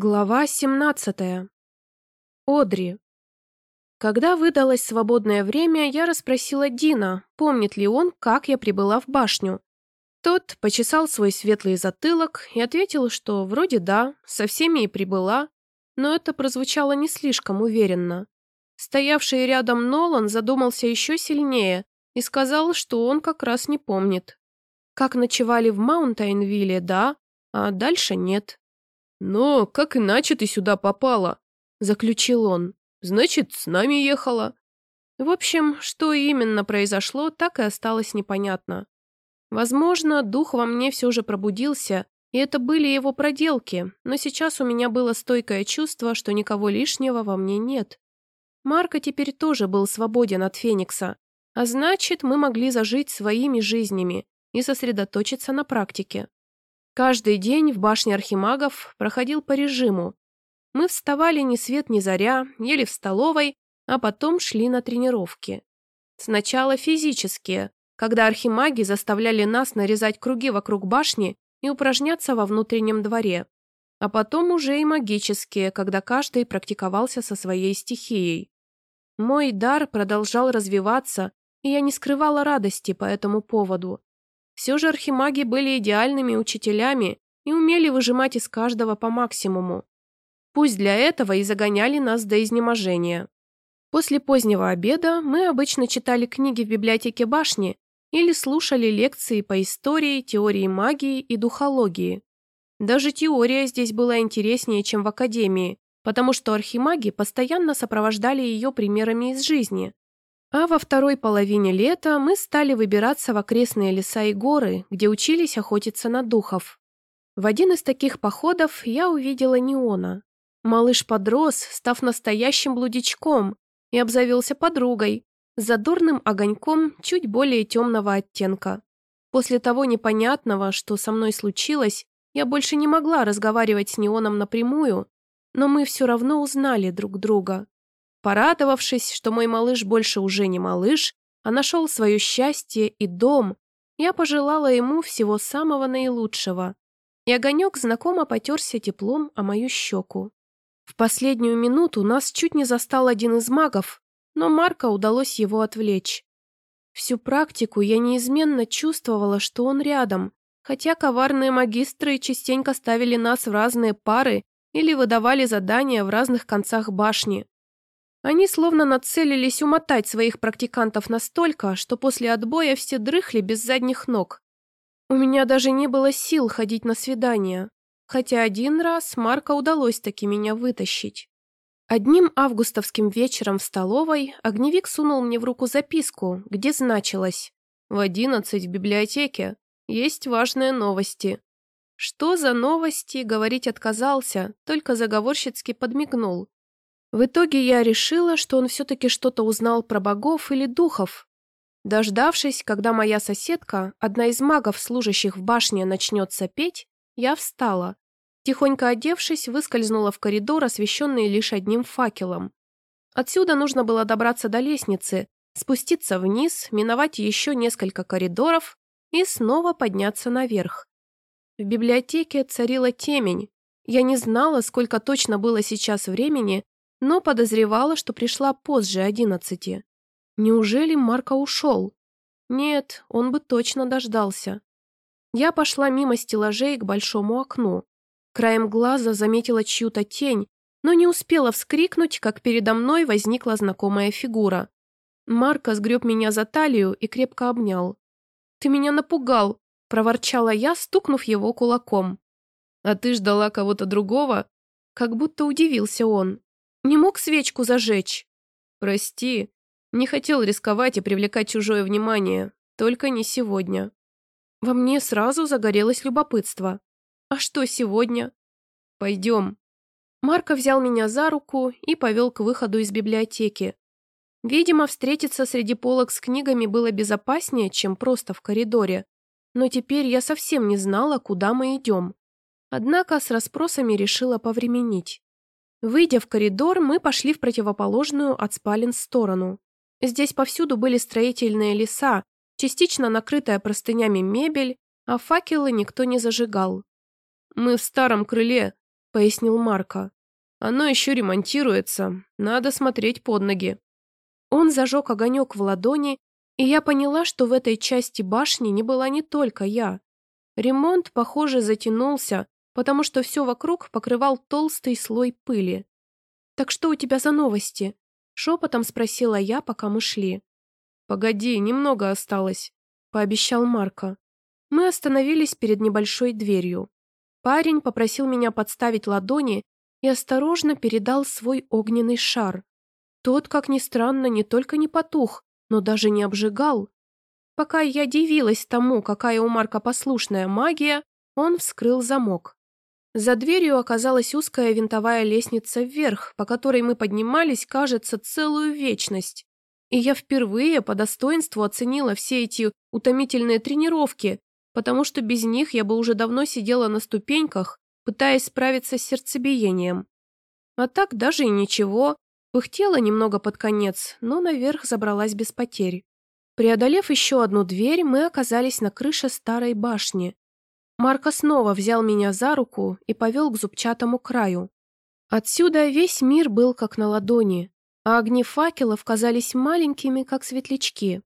Глава 17. Одри. Когда выдалось свободное время, я расспросила Дина, помнит ли он, как я прибыла в башню. Тот почесал свой светлый затылок и ответил, что вроде да, со всеми и прибыла, но это прозвучало не слишком уверенно. Стоявший рядом Нолан задумался еще сильнее и сказал, что он как раз не помнит. Как ночевали в Маунтайнвилле, да, а дальше нет. «Но как иначе ты сюда попала?» – заключил он. «Значит, с нами ехала». В общем, что именно произошло, так и осталось непонятно. Возможно, дух во мне все же пробудился, и это были его проделки, но сейчас у меня было стойкое чувство, что никого лишнего во мне нет. Марко теперь тоже был свободен от Феникса, а значит, мы могли зажить своими жизнями и сосредоточиться на практике. Каждый день в башне архимагов проходил по режиму. Мы вставали ни свет ни заря, ели в столовой, а потом шли на тренировки. Сначала физические, когда архимаги заставляли нас нарезать круги вокруг башни и упражняться во внутреннем дворе. А потом уже и магические, когда каждый практиковался со своей стихией. Мой дар продолжал развиваться, и я не скрывала радости по этому поводу. Все же архимаги были идеальными учителями и умели выжимать из каждого по максимуму. Пусть для этого и загоняли нас до изнеможения. После позднего обеда мы обычно читали книги в библиотеке башни или слушали лекции по истории, теории магии и духологии. Даже теория здесь была интереснее, чем в академии, потому что архимаги постоянно сопровождали ее примерами из жизни, а во второй половине лета мы стали выбираться в окрестные леса и горы, где учились охотиться на духов. В один из таких походов я увидела Неона. Малыш подрос, став настоящим блудичком, и обзавелся подругой, с задорным огоньком чуть более темного оттенка. После того непонятного, что со мной случилось, я больше не могла разговаривать с Неоном напрямую, но мы все равно узнали друг друга. Порадовавшись, что мой малыш больше уже не малыш, а нашел свое счастье и дом, я пожелала ему всего самого наилучшего. И огонек знакомо потерся теплом о мою щеку. В последнюю минуту нас чуть не застал один из магов, но Марка удалось его отвлечь. Всю практику я неизменно чувствовала, что он рядом, хотя коварные магистры частенько ставили нас в разные пары или выдавали задания в разных концах башни. Они словно нацелились умотать своих практикантов настолько, что после отбоя все дрыхли без задних ног. У меня даже не было сил ходить на свидания, хотя один раз Марка удалось таки меня вытащить. Одним августовским вечером в столовой огневик сунул мне в руку записку, где значилось «В одиннадцать в библиотеке. Есть важные новости». Что за новости, говорить отказался, только заговорщицки подмигнул. В итоге я решила, что он все-таки что-то узнал про богов или духов. Дождавшись, когда моя соседка, одна из магов, служащих в башне, начнется петь, я встала. Тихонько одевшись, выскользнула в коридор, освещенный лишь одним факелом. Отсюда нужно было добраться до лестницы, спуститься вниз, миновать еще несколько коридоров и снова подняться наверх. В библиотеке царила темень. Я не знала, сколько точно было сейчас времени, но подозревала, что пришла позже одиннадцати. Неужели Марко ушел? Нет, он бы точно дождался. Я пошла мимо стеллажей к большому окну. Краем глаза заметила чью-то тень, но не успела вскрикнуть, как передо мной возникла знакомая фигура. Марко сгреб меня за талию и крепко обнял. «Ты меня напугал!» – проворчала я, стукнув его кулаком. «А ты ждала кого-то другого?» Как будто удивился он. Не мог свечку зажечь? Прости. Не хотел рисковать и привлекать чужое внимание. Только не сегодня. Во мне сразу загорелось любопытство. А что сегодня? Пойдем. Марко взял меня за руку и повел к выходу из библиотеки. Видимо, встретиться среди полок с книгами было безопаснее, чем просто в коридоре. Но теперь я совсем не знала, куда мы идем. Однако с расспросами решила повременить. Выйдя в коридор, мы пошли в противоположную от спален сторону. Здесь повсюду были строительные леса, частично накрытая простынями мебель, а факелы никто не зажигал. «Мы в старом крыле», — пояснил Марко. «Оно еще ремонтируется, надо смотреть под ноги». Он зажег огонек в ладони, и я поняла, что в этой части башни не была не только я. Ремонт, похоже, затянулся, потому что все вокруг покрывал толстый слой пыли. «Так что у тебя за новости?» — шепотом спросила я, пока мы шли. «Погоди, немного осталось», — пообещал Марко. Мы остановились перед небольшой дверью. Парень попросил меня подставить ладони и осторожно передал свой огненный шар. Тот, как ни странно, не только не потух, но даже не обжигал. Пока я дивилась тому, какая у Марка послушная магия, он вскрыл замок. За дверью оказалась узкая винтовая лестница вверх, по которой мы поднимались, кажется, целую вечность. И я впервые по достоинству оценила все эти утомительные тренировки, потому что без них я бы уже давно сидела на ступеньках, пытаясь справиться с сердцебиением. А так даже и ничего, пыхтела немного под конец, но наверх забралась без потерь. Преодолев еще одну дверь, мы оказались на крыше старой башни. Марко снова взял меня за руку и повел к зубчатому краю. Отсюда весь мир был как на ладони, а огни факелов казались маленькими, как светлячки.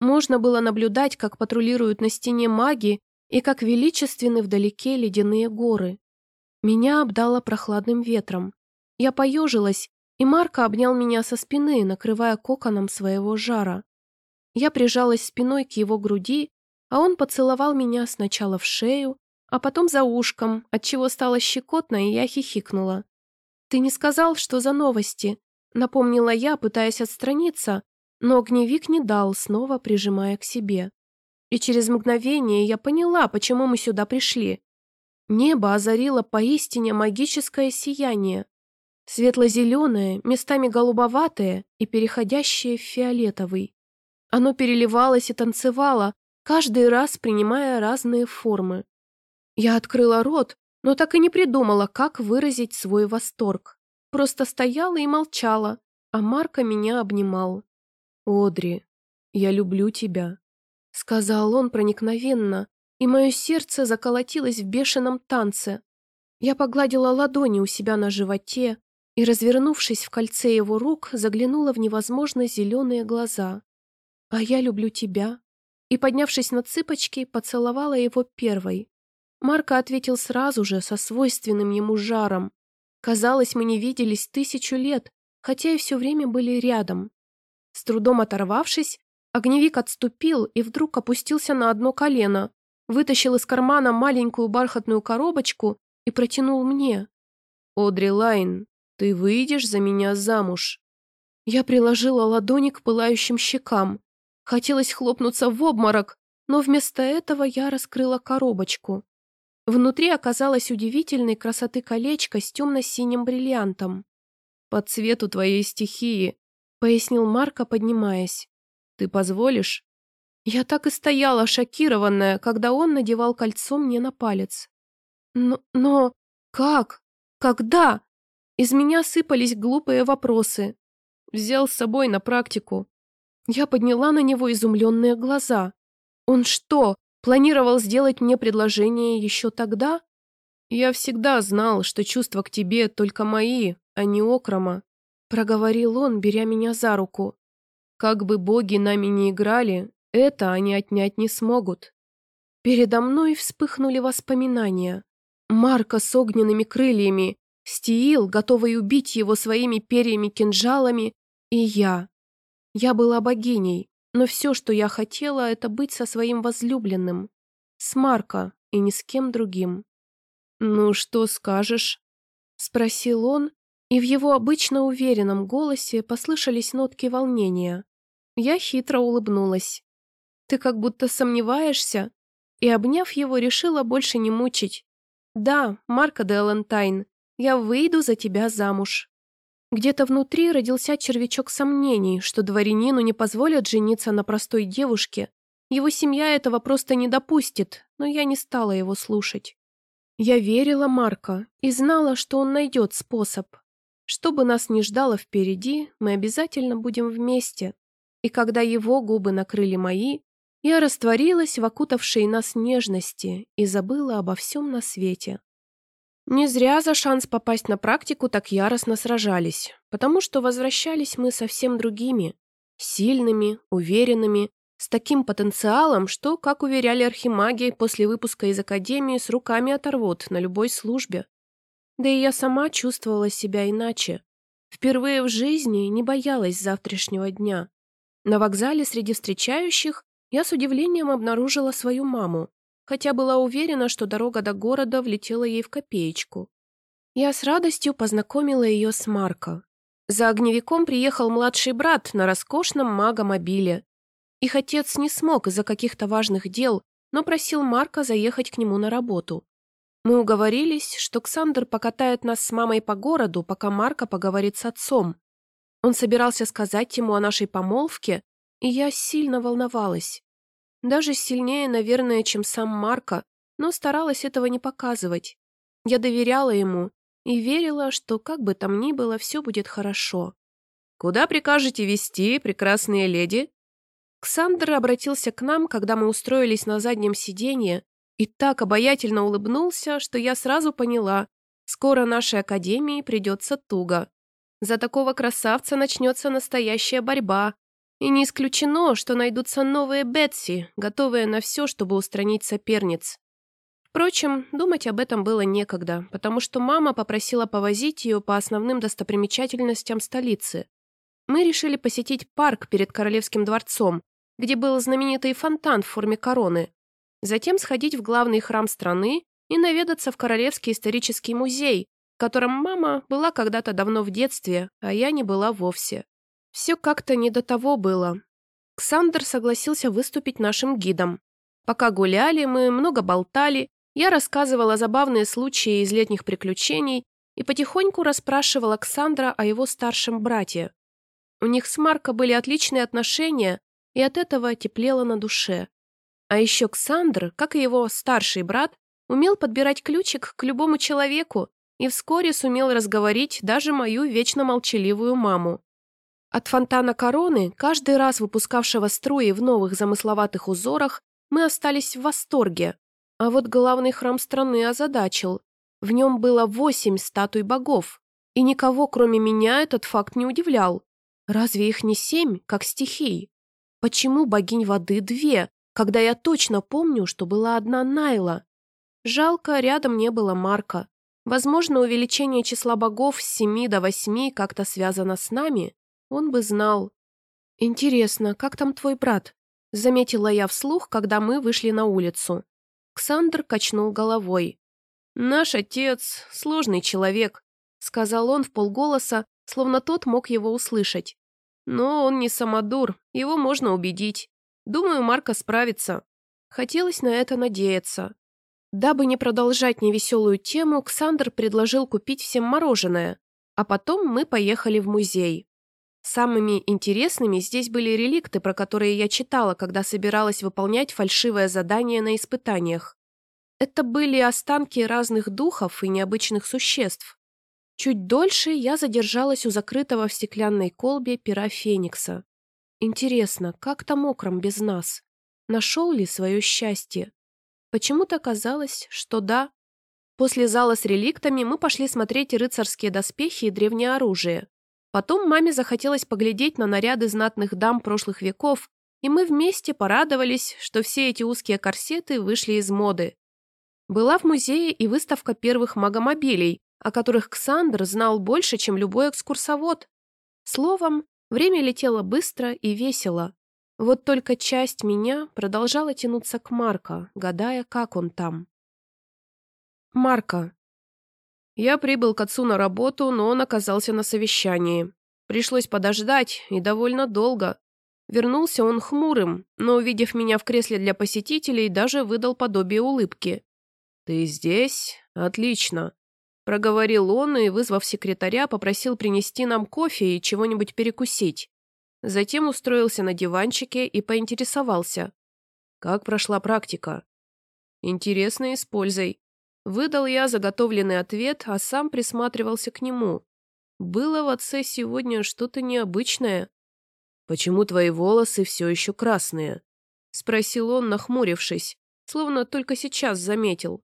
Можно было наблюдать, как патрулируют на стене маги и как величественны вдалеке ледяные горы. Меня обдало прохладным ветром. Я поежилась, и Марко обнял меня со спины, накрывая коконом своего жара. Я прижалась спиной к его груди, а он поцеловал меня сначала в шею, а потом за ушком, отчего стало щекотно, и я хихикнула. «Ты не сказал, что за новости?» — напомнила я, пытаясь отстраниться, но огневик не дал, снова прижимая к себе. И через мгновение я поняла, почему мы сюда пришли. Небо озарило поистине магическое сияние. Светло-зеленое, местами голубоватое и переходящее в фиолетовый. Оно переливалось и танцевало, каждый раз принимая разные формы. Я открыла рот, но так и не придумала, как выразить свой восторг. Просто стояла и молчала, а Марко меня обнимал. «Одри, я люблю тебя», — сказал он проникновенно, и мое сердце заколотилось в бешеном танце. Я погладила ладони у себя на животе и, развернувшись в кольце его рук, заглянула в невозможно зеленые глаза. «А я люблю тебя». И, поднявшись на цыпочки, поцеловала его первой. Марко ответил сразу же, со свойственным ему жаром. Казалось, мы не виделись тысячу лет, хотя и все время были рядом. С трудом оторвавшись, огневик отступил и вдруг опустился на одно колено, вытащил из кармана маленькую бархатную коробочку и протянул мне. «Одри Лайн, ты выйдешь за меня замуж?» Я приложила ладони к пылающим щекам. Хотелось хлопнуться в обморок, но вместо этого я раскрыла коробочку. Внутри оказалось удивительной красоты колечко с темно-синим бриллиантом. «По цвету твоей стихии», — пояснил Марко, поднимаясь. «Ты позволишь?» Я так и стояла, шокированная, когда он надевал кольцо мне на палец. «Но... но... как? Когда?» Из меня сыпались глупые вопросы. Взял с собой на практику. Я подняла на него изумленные глаза. Он что, планировал сделать мне предложение еще тогда? Я всегда знал, что чувства к тебе только мои, а не окрома, проговорил он, беря меня за руку. Как бы боги нами не играли, это они отнять не смогут. Передо мной вспыхнули воспоминания. Марка с огненными крыльями, Стиил, готовый убить его своими перьями-кинжалами, и я. Я была богиней, но все, что я хотела, это быть со своим возлюбленным. С Марко и ни с кем другим. «Ну, что скажешь?» — спросил он, и в его обычно уверенном голосе послышались нотки волнения. Я хитро улыбнулась. «Ты как будто сомневаешься?» И, обняв его, решила больше не мучить. «Да, Марко де Элентайн, я выйду за тебя замуж». Где-то внутри родился червячок сомнений, что дворянину не позволят жениться на простой девушке. Его семья этого просто не допустит, но я не стала его слушать. Я верила Марко и знала, что он найдет способ. Что бы нас ни ждало впереди, мы обязательно будем вместе. И когда его губы накрыли мои, я растворилась в окутавшей нас нежности и забыла обо всем на свете. Не зря за шанс попасть на практику так яростно сражались, потому что возвращались мы совсем другими, сильными, уверенными, с таким потенциалом, что, как уверяли архимаги, после выпуска из академии с руками оторвут на любой службе. Да и я сама чувствовала себя иначе. Впервые в жизни не боялась завтрашнего дня. На вокзале среди встречающих я с удивлением обнаружила свою маму, хотя была уверена, что дорога до города влетела ей в копеечку. Я с радостью познакомила ее с Марко. За огневиком приехал младший брат на роскошном магомобиле. Их отец не смог из-за каких-то важных дел, но просил Марка заехать к нему на работу. Мы уговорились, что Ксандр покатает нас с мамой по городу, пока Марка поговорит с отцом. Он собирался сказать ему о нашей помолвке, и я сильно волновалась. Даже сильнее, наверное, чем сам Марко, но старалась этого не показывать. Я доверяла ему и верила, что как бы там ни было, все будет хорошо. «Куда прикажете вести, прекрасные леди?» Ксандр обратился к нам, когда мы устроились на заднем сиденье, и так обаятельно улыбнулся, что я сразу поняла, скоро нашей академии придется туго. За такого красавца начнется настоящая борьба, и не исключено, что найдутся новые Бетси, готовые на все, чтобы устранить соперниц. Впрочем, думать об этом было некогда, потому что мама попросила повозить ее по основным достопримечательностям столицы. Мы решили посетить парк перед Королевским дворцом, где был знаменитый фонтан в форме короны, затем сходить в главный храм страны и наведаться в Королевский исторический музей, в котором мама была когда-то давно в детстве, а я не была вовсе. Все как-то не до того было. Ксандр согласился выступить нашим гидом. Пока гуляли, мы много болтали, я рассказывала забавные случаи из летних приключений и потихоньку расспрашивала Ксандра о его старшем брате. У них с Марко были отличные отношения, и от этого теплело на душе. А еще Ксандр, как и его старший брат, умел подбирать ключик к любому человеку и вскоре сумел разговорить даже мою вечно молчаливую маму. От фонтана короны, каждый раз выпускавшего струи в новых замысловатых узорах, мы остались в восторге. А вот главный храм страны озадачил. В нем было восемь статуй богов. И никого, кроме меня, этот факт не удивлял. Разве их не семь, как стихий? Почему богинь воды две, когда я точно помню, что была одна Найла? Жалко, рядом не было Марка. Возможно, увеличение числа богов с семи до восьми как-то связано с нами, он бы знал. «Интересно, как там твой брат?» Заметила я вслух, когда мы вышли на улицу. Ксандр качнул головой. «Наш отец — сложный человек», — сказал он в полголоса, словно тот мог его услышать. «Но он не самодур, его можно убедить. Думаю, Марка справится». Хотелось на это надеяться. Дабы не продолжать невеселую тему, Ксандр предложил купить всем мороженое, а потом мы поехали в музей. Самыми интересными здесь были реликты, про которые я читала, когда собиралась выполнять фальшивое задание на испытаниях. Это были останки разных духов и необычных существ. Чуть дольше я задержалась у закрытого в стеклянной колбе пера Феникса. Интересно, как там мокром без нас? Нашел ли свое счастье? Почему-то казалось, что да. После зала с реликтами мы пошли смотреть рыцарские доспехи и древнее оружие. Потом маме захотелось поглядеть на наряды знатных дам прошлых веков, и мы вместе порадовались, что все эти узкие корсеты вышли из моды. Была в музее и выставка первых магомобилей, о которых Ксандр знал больше, чем любой экскурсовод. Словом, время летело быстро и весело. Вот только часть меня продолжала тянуться к Марко, гадая, как он там. Марко. Я прибыл к отцу на работу, но он оказался на совещании. Пришлось подождать, и довольно долго. Вернулся он хмурым, но, увидев меня в кресле для посетителей, даже выдал подобие улыбки. «Ты здесь? Отлично!» Проговорил он и, вызвав секретаря, попросил принести нам кофе и чего-нибудь перекусить. Затем устроился на диванчике и поинтересовался. «Как прошла практика?» «Интересно и с пользой. Выдал я заготовленный ответ, а сам присматривался к нему. Было в отце сегодня что-то необычное. «Почему твои волосы все еще красные?» — спросил он, нахмурившись, словно только сейчас заметил.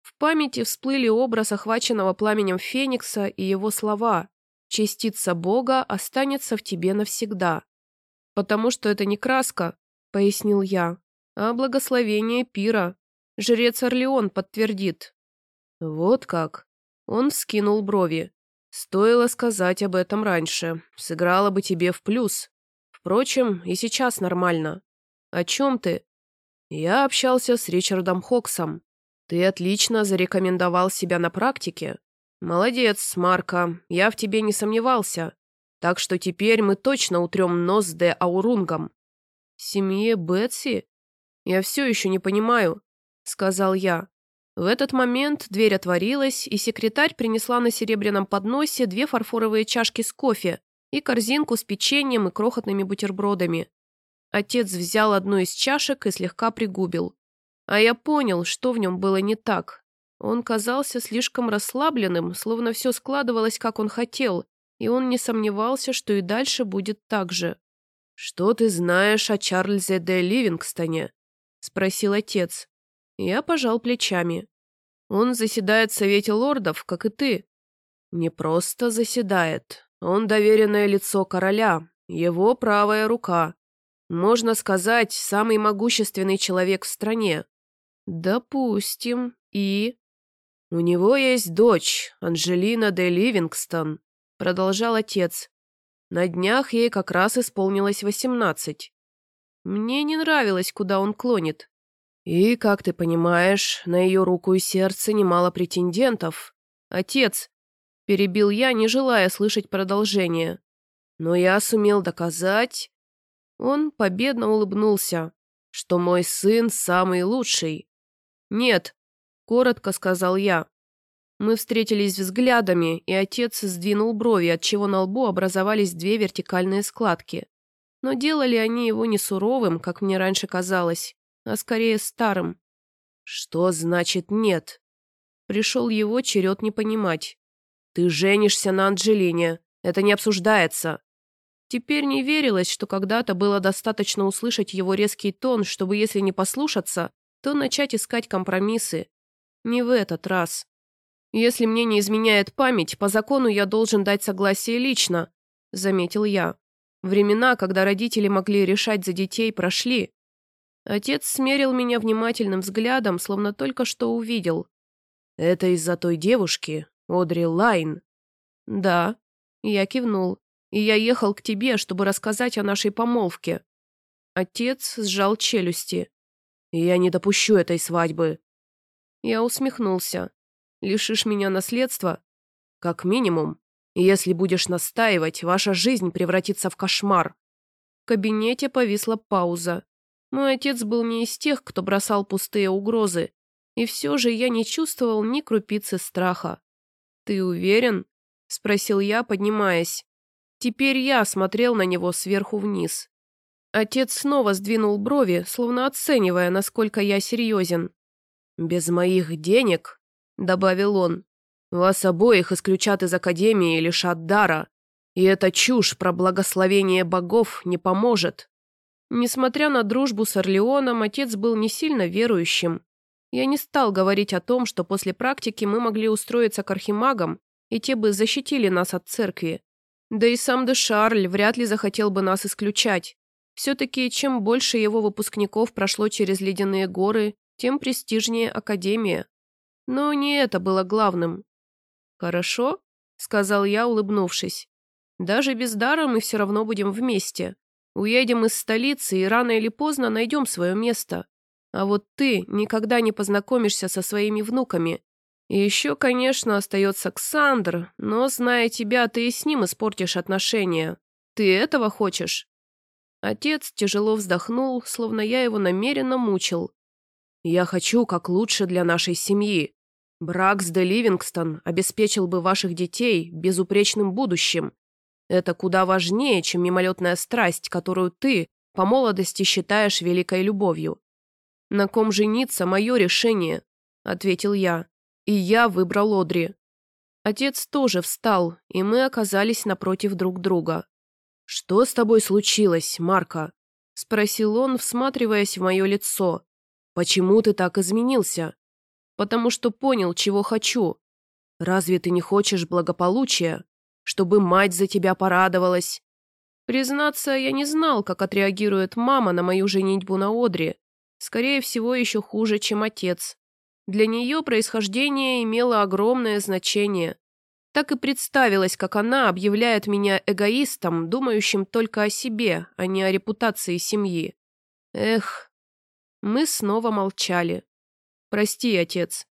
В памяти всплыли образ охваченного пламенем Феникса и его слова «Частица Бога останется в тебе навсегда». «Потому что это не краска», — пояснил я, — «а благословение пира. Жрец Орлеон подтвердит». «Вот как». Он скинул брови. «Стоило сказать об этом раньше. Сыграла бы тебе в плюс. Впрочем, и сейчас нормально. О чем ты?» «Я общался с Ричардом Хоксом. Ты отлично зарекомендовал себя на практике. Молодец, Марка, я в тебе не сомневался. Так что теперь мы точно утрем нос Де Аурунгом». «Семье Бетси? Я все еще не понимаю», — сказал я. В этот момент дверь отворилась, и секретарь принесла на серебряном подносе две фарфоровые чашки с кофе и корзинку с печеньем и крохотными бутербродами. Отец взял одну из чашек и слегка пригубил. А я понял, что в нем было не так. Он казался слишком расслабленным, словно все складывалось, как он хотел, и он не сомневался, что и дальше будет так же. «Что ты знаешь о Чарльзе де Ливингстоне?» — спросил отец. Я пожал плечами. «Он заседает в Совете лордов, как и ты». «Не просто заседает. Он доверенное лицо короля, его правая рука. Можно сказать, самый могущественный человек в стране. Допустим. И? У него есть дочь, Анжелина де Ливингстон, продолжал отец. На днях ей как раз исполнилось восемнадцать. Мне не нравилось, куда он клонит. И, как ты понимаешь, на ее руку и сердце немало претендентов. Отец, перебил я, не желая слышать продолжение. Но я сумел доказать... Он победно улыбнулся, что мой сын самый лучший. «Нет», — коротко сказал я. Мы встретились взглядами, и отец сдвинул брови, отчего на лбу образовались две вертикальные складки. Но делали они его не суровым, как мне раньше казалось, а скорее старым. «Что значит нет?» Пришел его черед не понимать. «Ты женишься на Анджелине. Это не обсуждается». Теперь не верилось, что когда-то было достаточно услышать его резкий тон, чтобы, если не послушаться, то начать искать компромиссы. Не в этот раз. Если мне не изменяет память, по закону я должен дать согласие лично, заметил я. Времена, когда родители могли решать за детей, прошли. Отец смерил меня внимательным взглядом, словно только что увидел. «Это из-за той девушки, Одри Лайн?» «Да». Я кивнул и я ехал к тебе, чтобы рассказать о нашей помолвке». Отец сжал челюсти. «Я не допущу этой свадьбы». Я усмехнулся. «Лишишь меня наследства?» «Как минимум. Если будешь настаивать, ваша жизнь превратится в кошмар». В кабинете повисла пауза. Мой отец был не из тех, кто бросал пустые угрозы, и все же я не чувствовал ни крупицы страха. «Ты уверен?» — спросил я, поднимаясь. Теперь я смотрел на него сверху вниз. Отец снова сдвинул брови, словно оценивая, насколько я серьезен. «Без моих денег», — добавил он, — «вас обоих исключат из Академии и лишат дара, и эта чушь про благословение богов не поможет». Несмотря на дружбу с Орлеоном, отец был не сильно верующим. Я не стал говорить о том, что после практики мы могли устроиться к архимагам, и те бы защитили нас от церкви. Да и сам де Шарль вряд ли захотел бы нас исключать. Все-таки чем больше его выпускников прошло через ледяные горы, тем престижнее Академия. Но не это было главным. «Хорошо», — сказал я, улыбнувшись. «Даже без дара мы все равно будем вместе. Уедем из столицы и рано или поздно найдем свое место. А вот ты никогда не познакомишься со своими внуками, и еще, конечно, остается Ксандр, но, зная тебя, ты и с ним испортишь отношения. Ты этого хочешь?» Отец тяжело вздохнул, словно я его намеренно мучил. «Я хочу как лучше для нашей семьи. Брак с Де Ливингстон обеспечил бы ваших детей безупречным будущим. Это куда важнее, чем мимолетная страсть, которую ты по молодости считаешь великой любовью. На ком жениться – мое решение», – ответил я. И я выбрал Одри. Отец тоже встал, и мы оказались напротив друг друга. «Что с тобой случилось, Марка?» – спросил он, всматриваясь в мое лицо. «Почему ты так изменился?» потому что понял, чего хочу. Разве ты не хочешь благополучия? Чтобы мать за тебя порадовалась?» Признаться, я не знал, как отреагирует мама на мою женитьбу на Одри. Скорее всего, еще хуже, чем отец. Для нее происхождение имело огромное значение. Так и представилось, как она объявляет меня эгоистом, думающим только о себе, а не о репутации семьи. Эх, мы снова молчали. «Прости, отец».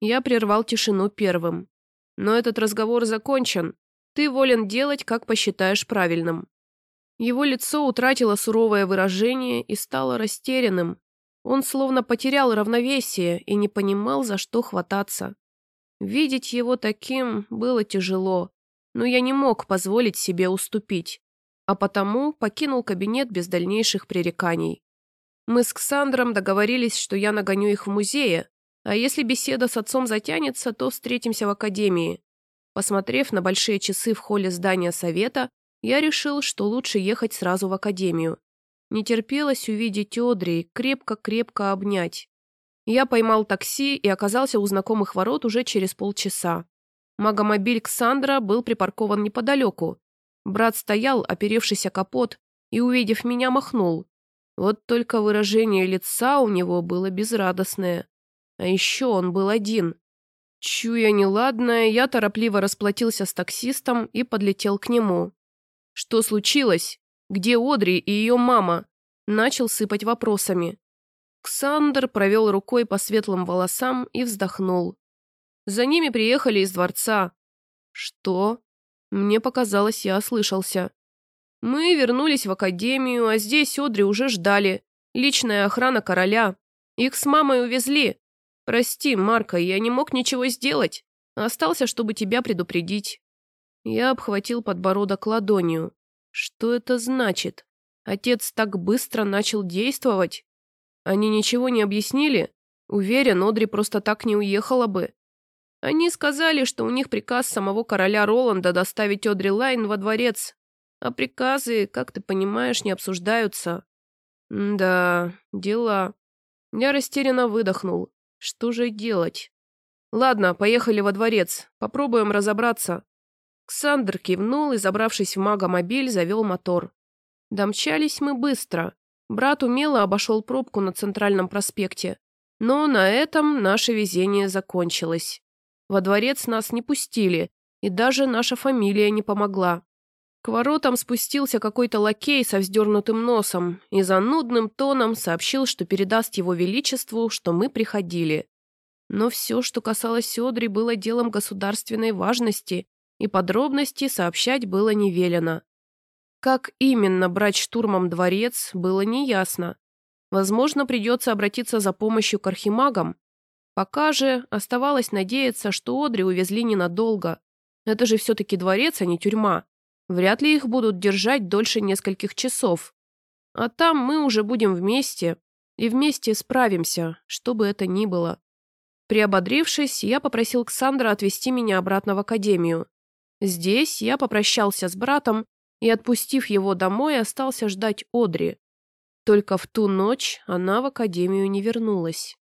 Я прервал тишину первым. «Но этот разговор закончен. Ты волен делать, как посчитаешь правильным». Его лицо утратило суровое выражение и стало растерянным. Он словно потерял равновесие и не понимал, за что хвататься. Видеть его таким было тяжело, но я не мог позволить себе уступить, а потому покинул кабинет без дальнейших пререканий. Мы с Ксандром договорились, что я нагоню их в музее, а если беседа с отцом затянется, то встретимся в академии. Посмотрев на большие часы в холле здания совета, я решил, что лучше ехать сразу в академию. Не терпелось увидеть Одри, крепко-крепко обнять. Я поймал такси и оказался у знакомых ворот уже через полчаса. Магомобиль Ксандра был припаркован неподалеку. Брат стоял, оперевшийся капот, и, увидев меня, махнул. Вот только выражение лица у него было безрадостное. А еще он был один. Чуя неладное, я торопливо расплатился с таксистом и подлетел к нему. «Что случилось? Где Одри и ее мама?» Начал сыпать вопросами. Ксандр провел рукой по светлым волосам и вздохнул. За ними приехали из дворца. «Что?» Мне показалось, я ослышался. Мы вернулись в академию, а здесь Одри уже ждали. Личная охрана короля. Их с мамой увезли. Прости, Марка, я не мог ничего сделать. Остался, чтобы тебя предупредить. Я обхватил подбородок ладонью. Что это значит? Отец так быстро начал действовать? Они ничего не объяснили? Уверен, Одри просто так не уехала бы. Они сказали, что у них приказ самого короля Роланда доставить Одри Лайн во дворец, а приказы, как ты понимаешь, не обсуждаются. да, дела. Я растерянно выдохнул. Что же делать? Ладно, поехали во дворец. Попробуем разобраться. Ксандр кивнул и, забравшись в магомобиль, завел мотор. Домчались мы быстро. Брат умело обошел пробку на центральном проспекте. Но на этом наше везение закончилось. Во дворец нас не пустили, и даже наша фамилия не помогла. К воротам спустился какой-то лакей со вздернутым носом и занудным тоном сообщил, что передаст его величеству, что мы приходили. Но все, что касалось Одри, было делом государственной важности, и подробности сообщать было не велено. Как именно брать штурмом дворец, было неясно. Возможно, придется обратиться за помощью к архимагам. Пока же оставалось надеяться, что Одри увезли ненадолго. Это же все-таки дворец, а не тюрьма. Вряд ли их будут держать дольше нескольких часов. А там мы уже будем вместе, и вместе справимся, что бы это ни было. Приободрившись, я попросил Ксандра отвезти меня обратно в академию. Здесь я попрощался с братом и, отпустив его домой, остался ждать Одри. Только в ту ночь она в академию не вернулась.